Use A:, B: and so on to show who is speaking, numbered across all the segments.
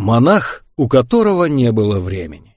A: Монах, у которого не было времени.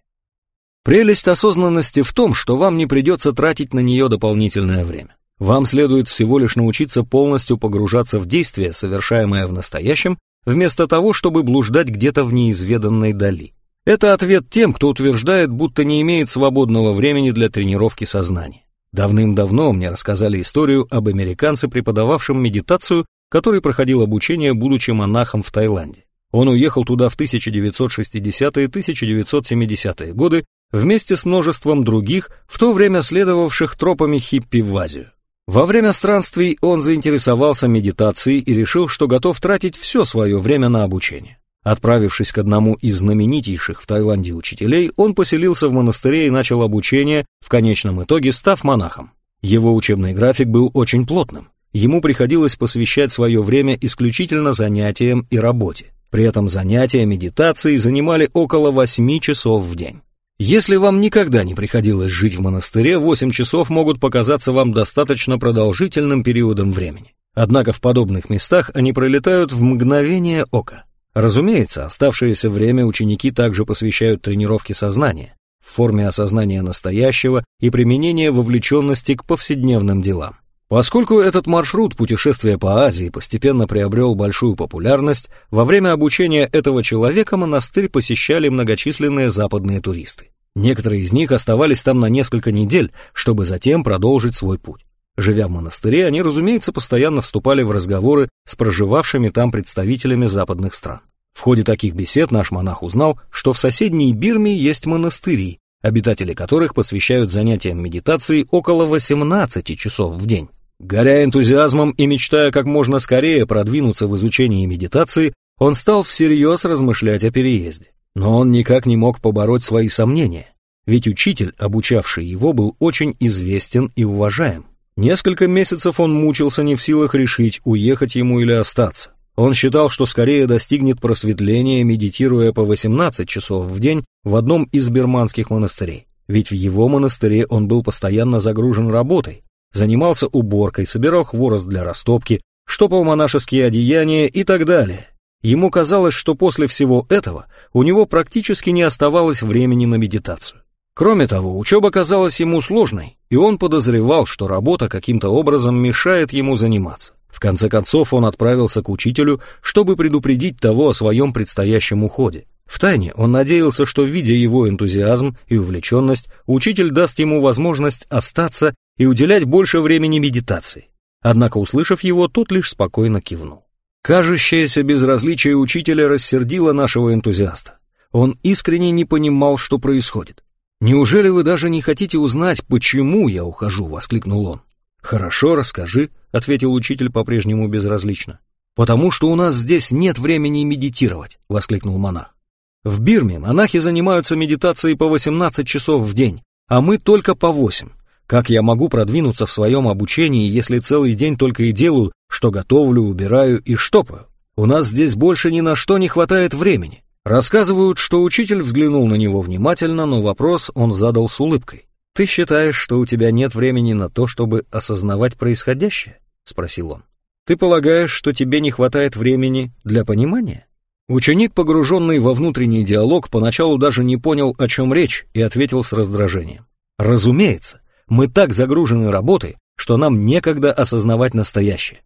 A: Прелесть осознанности в том, что вам не придется тратить на нее дополнительное время. Вам следует всего лишь научиться полностью погружаться в действие, совершаемое в настоящем, вместо того, чтобы блуждать где-то в неизведанной дали. Это ответ тем, кто утверждает, будто не имеет свободного времени для тренировки сознания. Давным-давно мне рассказали историю об американце, преподававшем медитацию, который проходил обучение, будучи монахом в Таиланде. Он уехал туда в 1960-1970-е годы вместе с множеством других, в то время следовавших тропами хиппи в Азию. Во время странствий он заинтересовался медитацией и решил, что готов тратить все свое время на обучение. Отправившись к одному из знаменитейших в Таиланде учителей, он поселился в монастыре и начал обучение, в конечном итоге став монахом. Его учебный график был очень плотным. Ему приходилось посвящать свое время исключительно занятиям и работе. При этом занятия медитацией занимали около 8 часов в день. Если вам никогда не приходилось жить в монастыре, 8 часов могут показаться вам достаточно продолжительным периодом времени. Однако в подобных местах они пролетают в мгновение ока. Разумеется, оставшееся время ученики также посвящают тренировке сознания в форме осознания настоящего и применения вовлеченности к повседневным делам. Поскольку этот маршрут путешествия по Азии постепенно приобрел большую популярность, во время обучения этого человека монастырь посещали многочисленные западные туристы. Некоторые из них оставались там на несколько недель, чтобы затем продолжить свой путь. Живя в монастыре, они, разумеется, постоянно вступали в разговоры с проживавшими там представителями западных стран. В ходе таких бесед наш монах узнал, что в соседней Бирме есть монастыри, обитатели которых посвящают занятиям медитации около 18 часов в день. Горя энтузиазмом и мечтая как можно скорее продвинуться в изучении медитации, он стал всерьез размышлять о переезде. Но он никак не мог побороть свои сомнения, ведь учитель, обучавший его, был очень известен и уважаем. Несколько месяцев он мучился не в силах решить, уехать ему или остаться. Он считал, что скорее достигнет просветления, медитируя по 18 часов в день в одном из бирманских монастырей. Ведь в его монастыре он был постоянно загружен работой, занимался уборкой, собирал хворост для растопки, штопал монашеские одеяния и так далее. Ему казалось, что после всего этого у него практически не оставалось времени на медитацию. Кроме того, учеба казалась ему сложной, и он подозревал, что работа каким-то образом мешает ему заниматься. В конце концов он отправился к учителю, чтобы предупредить того о своем предстоящем уходе. Втайне он надеялся, что, видя его энтузиазм и увлеченность, учитель даст ему возможность остаться и уделять больше времени медитации. Однако, услышав его, тот лишь спокойно кивнул. Кажущееся безразличие учителя рассердило нашего энтузиаста. Он искренне не понимал, что происходит. «Неужели вы даже не хотите узнать, почему я ухожу?» — воскликнул он. «Хорошо, расскажи», — ответил учитель по-прежнему безразлично. «Потому что у нас здесь нет времени медитировать», — воскликнул монах. «В Бирме монахи занимаются медитацией по 18 часов в день, а мы только по 8. Как я могу продвинуться в своем обучении, если целый день только и делаю, что готовлю, убираю и штопаю? У нас здесь больше ни на что не хватает времени». Рассказывают, что учитель взглянул на него внимательно, но вопрос он задал с улыбкой. «Ты считаешь, что у тебя нет времени на то, чтобы осознавать происходящее?» — спросил он. «Ты полагаешь, что тебе не хватает времени для понимания?» Ученик, погруженный во внутренний диалог, поначалу даже не понял, о чем речь, и ответил с раздражением. «Разумеется, мы так загружены работой, что нам некогда осознавать настоящее».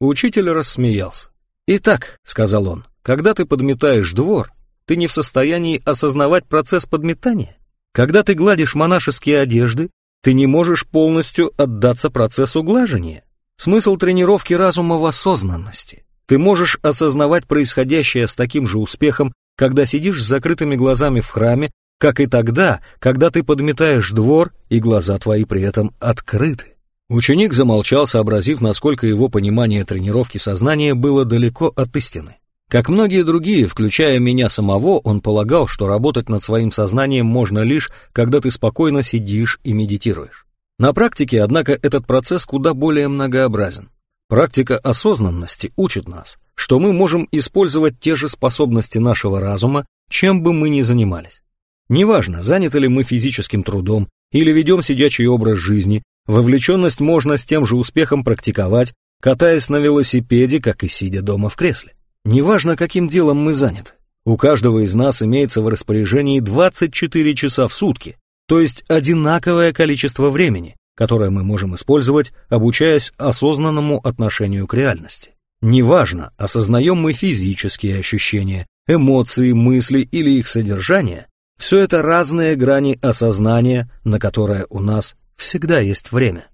A: Учитель рассмеялся. «Итак», — сказал он, — «когда ты подметаешь двор, ты не в состоянии осознавать процесс подметания?» Когда ты гладишь монашеские одежды, ты не можешь полностью отдаться процессу глажения. Смысл тренировки разума в осознанности. Ты можешь осознавать происходящее с таким же успехом, когда сидишь с закрытыми глазами в храме, как и тогда, когда ты подметаешь двор, и глаза твои при этом открыты. Ученик замолчал, сообразив, насколько его понимание тренировки сознания было далеко от истины. Как многие другие, включая меня самого, он полагал, что работать над своим сознанием можно лишь, когда ты спокойно сидишь и медитируешь. На практике, однако, этот процесс куда более многообразен. Практика осознанности учит нас, что мы можем использовать те же способности нашего разума, чем бы мы ни занимались. Неважно, заняты ли мы физическим трудом или ведем сидячий образ жизни, вовлеченность можно с тем же успехом практиковать, катаясь на велосипеде, как и сидя дома в кресле. Неважно, каким делом мы заняты. У каждого из нас имеется в распоряжении 24 часа в сутки, то есть одинаковое количество времени, которое мы можем использовать, обучаясь осознанному отношению к реальности. Неважно, осознаем мы физические ощущения, эмоции, мысли или их содержание, все это разные грани осознания, на которое у нас всегда есть время.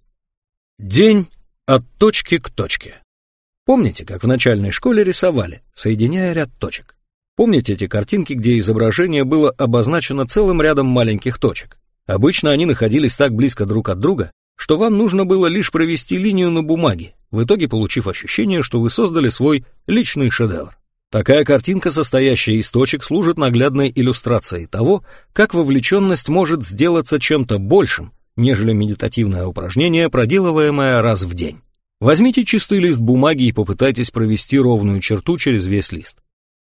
A: День от точки к точке. Помните, как в начальной школе рисовали, соединяя ряд точек? Помните эти картинки, где изображение было обозначено целым рядом маленьких точек? Обычно они находились так близко друг от друга, что вам нужно было лишь провести линию на бумаге, в итоге получив ощущение, что вы создали свой личный шедевр. Такая картинка, состоящая из точек, служит наглядной иллюстрацией того, как вовлеченность может сделаться чем-то большим, нежели медитативное упражнение, проделываемое раз в день. Возьмите чистый лист бумаги и попытайтесь провести ровную черту через весь лист.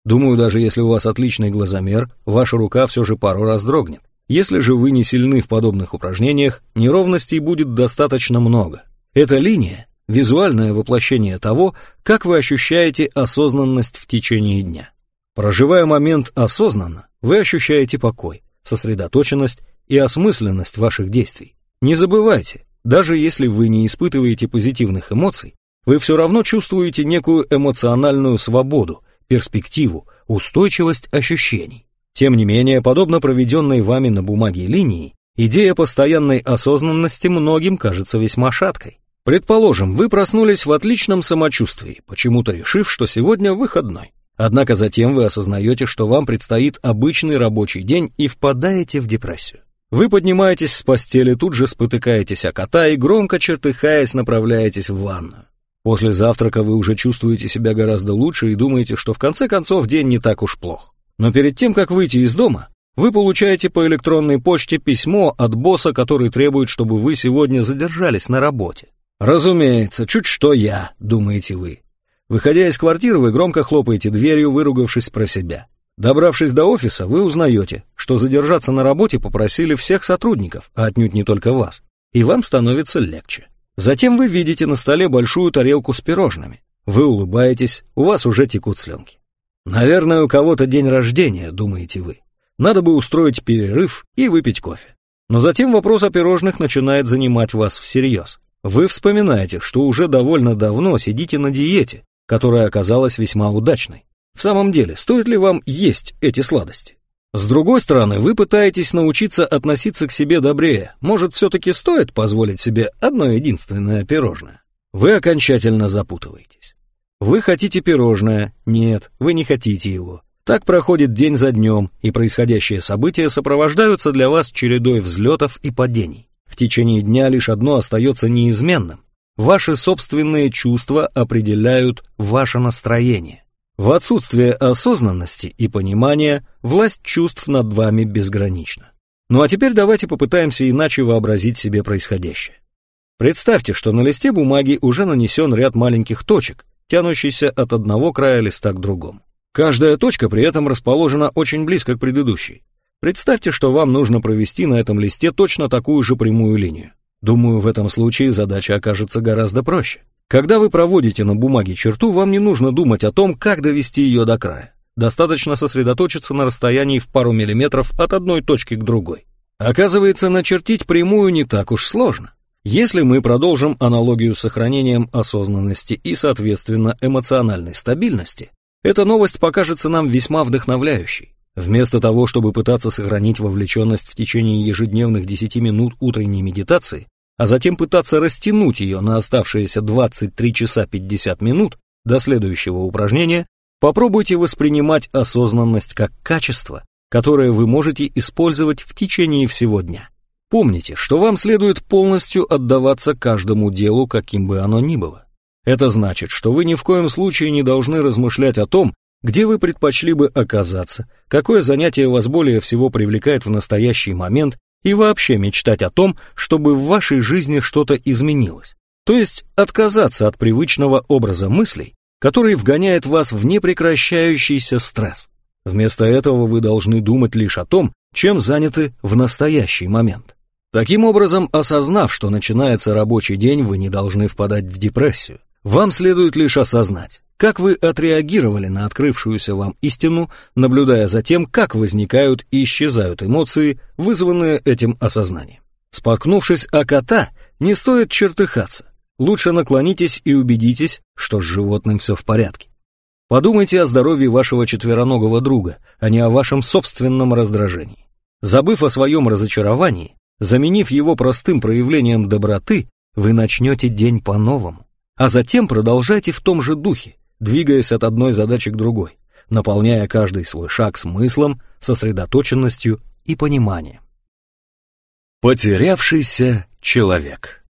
A: Думаю, даже если у вас отличный глазомер, ваша рука все же пару раз дрогнет. Если же вы не сильны в подобных упражнениях, неровностей будет достаточно много. Эта линия визуальное воплощение того, как вы ощущаете осознанность в течение дня. Проживая момент осознанно, вы ощущаете покой, сосредоточенность и осмысленность ваших действий. Не забывайте, даже если вы не испытываете позитивных эмоций, вы все равно чувствуете некую эмоциональную свободу, перспективу, устойчивость ощущений. Тем не менее, подобно проведенной вами на бумаге линии, идея постоянной осознанности многим кажется весьма шаткой. Предположим, вы проснулись в отличном самочувствии, почему-то решив, что сегодня выходной. Однако затем вы осознаете, что вам предстоит обычный рабочий день и впадаете в депрессию. Вы поднимаетесь с постели, тут же спотыкаетесь о кота и громко чертыхаясь направляетесь в ванную. После завтрака вы уже чувствуете себя гораздо лучше и думаете, что в конце концов день не так уж плох. Но перед тем, как выйти из дома, вы получаете по электронной почте письмо от босса, который требует, чтобы вы сегодня задержались на работе. «Разумеется, чуть что я», — думаете вы. Выходя из квартиры, вы громко хлопаете дверью, выругавшись про себя. Добравшись до офиса, вы узнаете, что задержаться на работе попросили всех сотрудников, а отнюдь не только вас, и вам становится легче. Затем вы видите на столе большую тарелку с пирожными. Вы улыбаетесь, у вас уже текут слюнки. Наверное, у кого-то день рождения, думаете вы. Надо бы устроить перерыв и выпить кофе. Но затем вопрос о пирожных начинает занимать вас всерьез. Вы вспоминаете, что уже довольно давно сидите на диете, которая оказалась весьма удачной. В самом деле, стоит ли вам есть эти сладости? С другой стороны, вы пытаетесь научиться относиться к себе добрее. Может, все-таки стоит позволить себе одно единственное пирожное? Вы окончательно запутываетесь. Вы хотите пирожное? Нет, вы не хотите его. Так проходит день за днем, и происходящие события сопровождаются для вас чередой взлетов и падений. В течение дня лишь одно остается неизменным. Ваши собственные чувства определяют ваше настроение. В отсутствие осознанности и понимания власть чувств над вами безгранична. Ну а теперь давайте попытаемся иначе вообразить себе происходящее. Представьте, что на листе бумаги уже нанесен ряд маленьких точек, тянущийся от одного края листа к другому. Каждая точка при этом расположена очень близко к предыдущей. Представьте, что вам нужно провести на этом листе точно такую же прямую линию. Думаю, в этом случае задача окажется гораздо проще. Когда вы проводите на бумаге черту, вам не нужно думать о том, как довести ее до края. Достаточно сосредоточиться на расстоянии в пару миллиметров от одной точки к другой. Оказывается, начертить прямую не так уж сложно. Если мы продолжим аналогию с сохранением осознанности и, соответственно, эмоциональной стабильности, эта новость покажется нам весьма вдохновляющей. Вместо того, чтобы пытаться сохранить вовлеченность в течение ежедневных 10 минут утренней медитации, а затем пытаться растянуть ее на оставшиеся 23 часа 50 минут до следующего упражнения, попробуйте воспринимать осознанность как качество, которое вы можете использовать в течение всего дня. Помните, что вам следует полностью отдаваться каждому делу, каким бы оно ни было. Это значит, что вы ни в коем случае не должны размышлять о том, где вы предпочли бы оказаться, какое занятие вас более всего привлекает в настоящий момент и вообще мечтать о том, чтобы в вашей жизни что-то изменилось. То есть отказаться от привычного образа мыслей, который вгоняет вас в непрекращающийся стресс. Вместо этого вы должны думать лишь о том, чем заняты в настоящий момент. Таким образом, осознав, что начинается рабочий день, вы не должны впадать в депрессию. Вам следует лишь осознать, как вы отреагировали на открывшуюся вам истину, наблюдая за тем, как возникают и исчезают эмоции, вызванные этим осознанием. Споткнувшись о кота, не стоит чертыхаться. Лучше наклонитесь и убедитесь, что с животным все в порядке. Подумайте о здоровье вашего четвероногого друга, а не о вашем собственном раздражении. Забыв о своем разочаровании, заменив его простым проявлением доброты, вы начнете день по-новому. А затем продолжайте в том же духе, двигаясь от одной задачи к другой, наполняя каждый свой шаг смыслом, сосредоточенностью и пониманием.
B: Потерявшийся человек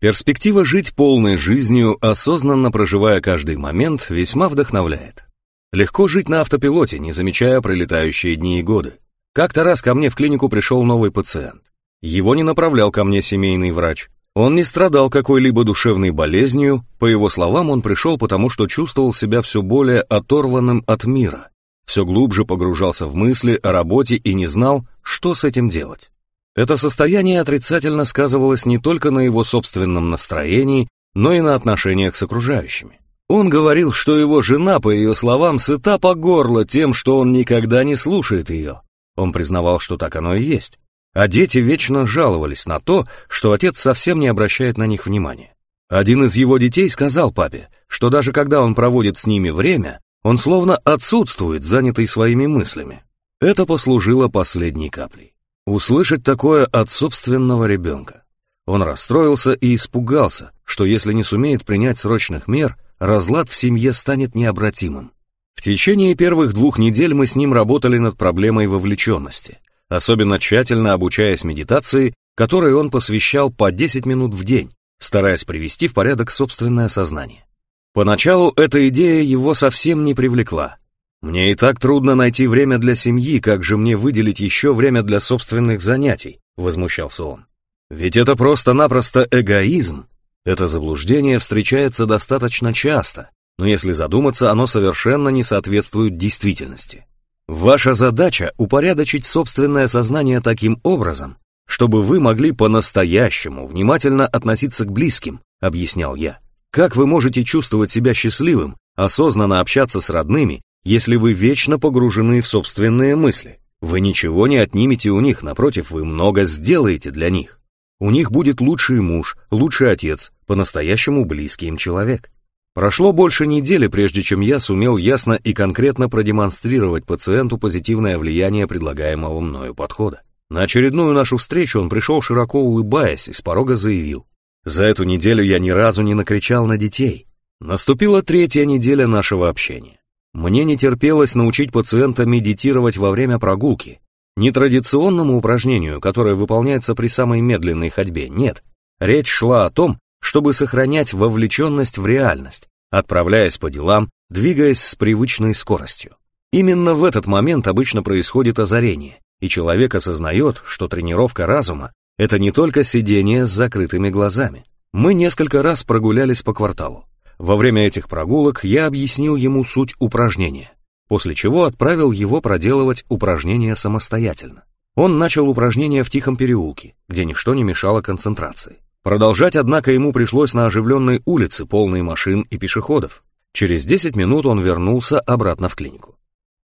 B: Перспектива жить полной жизнью, осознанно проживая каждый момент, весьма вдохновляет. Легко жить на автопилоте, не замечая пролетающие дни и годы. Как-то раз ко мне в клинику пришел новый пациент. Его не направлял ко мне семейный врач, он не страдал какой-либо душевной болезнью, по его словам, он пришел потому, что чувствовал себя все более оторванным от мира, все глубже погружался в мысли о работе и не знал, что с этим делать. Это состояние отрицательно сказывалось не только на его собственном настроении, но и на отношениях с окружающими. Он говорил, что его жена, по ее словам, сыта по горло тем, что он никогда не слушает ее. Он признавал, что так оно и есть а дети вечно жаловались на то, что отец совсем не обращает на них внимания. Один из его детей сказал папе, что даже когда он проводит с ними время, он словно отсутствует, занятый своими мыслями. Это послужило последней каплей. Услышать такое от собственного ребенка. Он расстроился и испугался, что если не сумеет принять срочных мер, разлад в семье станет необратимым. В течение первых двух недель мы с ним работали над проблемой вовлеченности – особенно тщательно обучаясь медитации, которой он посвящал по 10 минут в день, стараясь привести в порядок собственное сознание. Поначалу эта идея его совсем не привлекла. «Мне и так трудно найти время для семьи, как же мне выделить еще время для собственных занятий?» — возмущался он. «Ведь это просто-напросто эгоизм. Это заблуждение встречается достаточно часто, но если задуматься, оно совершенно не соответствует действительности. Ваша задача — упорядочить собственное сознание таким образом, чтобы вы могли по-настоящему внимательно относиться к близким, объяснял я. Как вы можете чувствовать себя счастливым, осознанно общаться с родными, если вы вечно погружены в собственные мысли? Вы ничего не отнимете у них, напротив, вы много сделаете для них. У них будет лучший муж, лучший отец, по-настоящему близкий им человек. Прошло больше недели, прежде чем я сумел ясно и конкретно продемонстрировать пациенту позитивное влияние предлагаемого мною подхода. На очередную нашу встречу он пришел широко улыбаясь и с порога заявил. «За эту неделю я ни разу не накричал на детей. Наступила третья неделя нашего общения. Мне не терпелось научить пациента медитировать во время прогулки. Не традиционному упражнению, которое выполняется при самой медленной ходьбе, нет. Речь шла о том, чтобы сохранять вовлеченность в реальность, отправляясь по делам, двигаясь с привычной скоростью. Именно в этот момент обычно происходит озарение, и человек осознает, что тренировка разума — это не только сидение с закрытыми глазами. Мы несколько раз прогулялись по кварталу. Во время этих прогулок я объяснил ему суть упражнения, после чего отправил его проделывать упражнения самостоятельно. Он начал упражнения в тихом переулке, где ничто не мешало концентрации. Продолжать, однако, ему пришлось на оживленной улице, полной машин и пешеходов. Через 10 минут он вернулся обратно в клинику.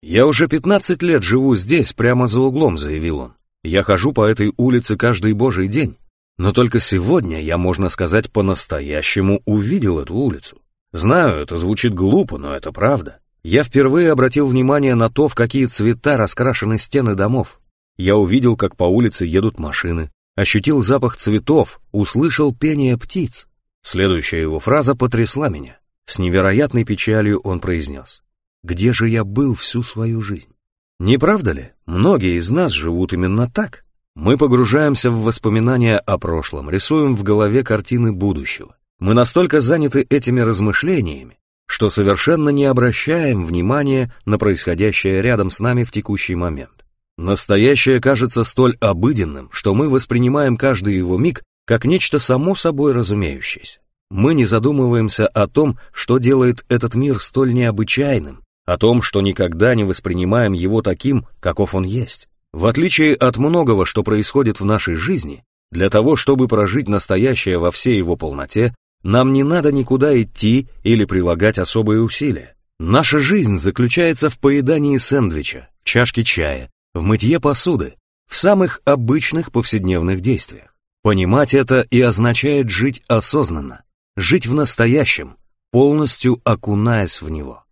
B: «Я уже 15 лет живу здесь, прямо за углом», — заявил он. «Я хожу по этой улице каждый божий день. Но только сегодня я, можно сказать, по-настоящему увидел эту улицу. Знаю, это звучит глупо, но это правда. Я впервые обратил внимание на то, в какие цвета раскрашены стены домов. Я увидел, как по улице едут машины, ощутил запах цветов, услышал пение птиц. Следующая его фраза потрясла меня. С невероятной печалью он произнес. «Где же я был всю свою жизнь?» Не правда ли? Многие из нас живут именно так. Мы погружаемся в воспоминания о прошлом, рисуем в голове картины будущего. Мы настолько заняты этими размышлениями, что совершенно не обращаем внимания на происходящее рядом с нами в текущий момент. Настоящее кажется столь обыденным, что мы воспринимаем каждый его миг как нечто само собой разумеющееся. Мы не задумываемся о том, что делает этот мир столь необычайным, о том, что никогда не воспринимаем его таким, каков он есть. В отличие от многого, что происходит в нашей жизни, для того, чтобы прожить настоящее во всей его полноте,
A: Нам не надо никуда идти или прилагать особые усилия. Наша жизнь заключается в поедании сэндвича, чашке чая, в мытье посуды, в самых обычных повседневных действиях. Понимать это и означает жить осознанно, жить в настоящем, полностью окунаясь в него.